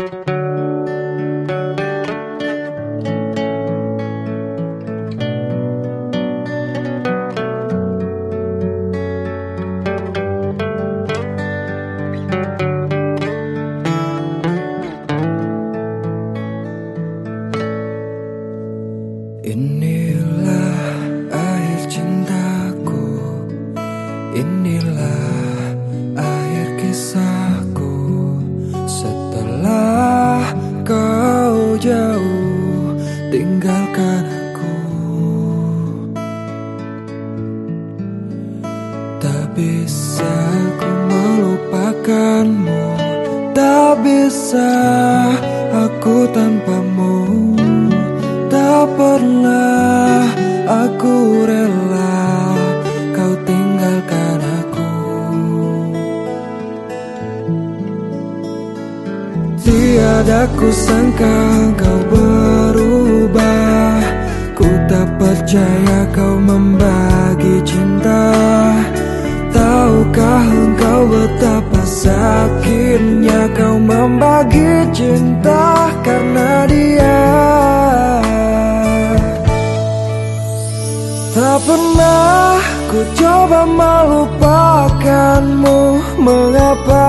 Inilah air cintaku Inilah jauh tinggalkan aku. Tak bisa ku melupakanmu Tak bisa aku tanpamu Tiada ku sangka kau berubah. Ku tak percaya kau membagi cinta. Tahukah engkau betapa sakitnya kau membagi cinta karena dia? Tak pernah ku coba melupakanmu. Mengapa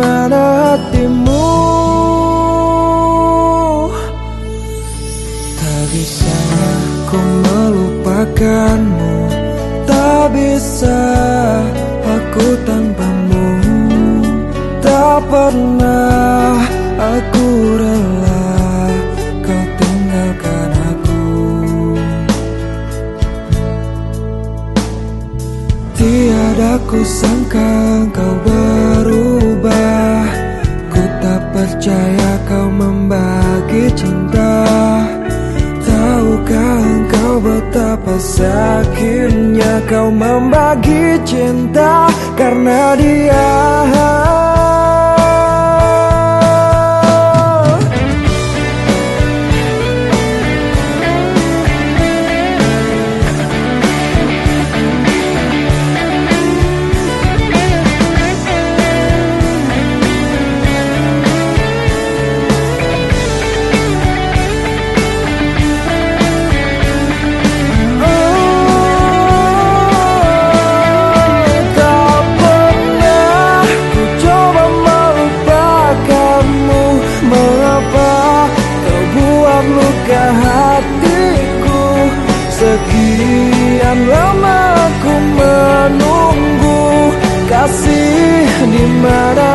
mana hatimu? Tak bisa ku melupakanmu. Tak bisa aku tanpamu. Tak pernah aku rela kau tinggalkan aku. Tiada ku sangka kau percaya kau membagi cinta. Tahukah engkau betapa sakitnya kau membagi cinta? Karena dia Sekian lama ku menunggu Kasih di mana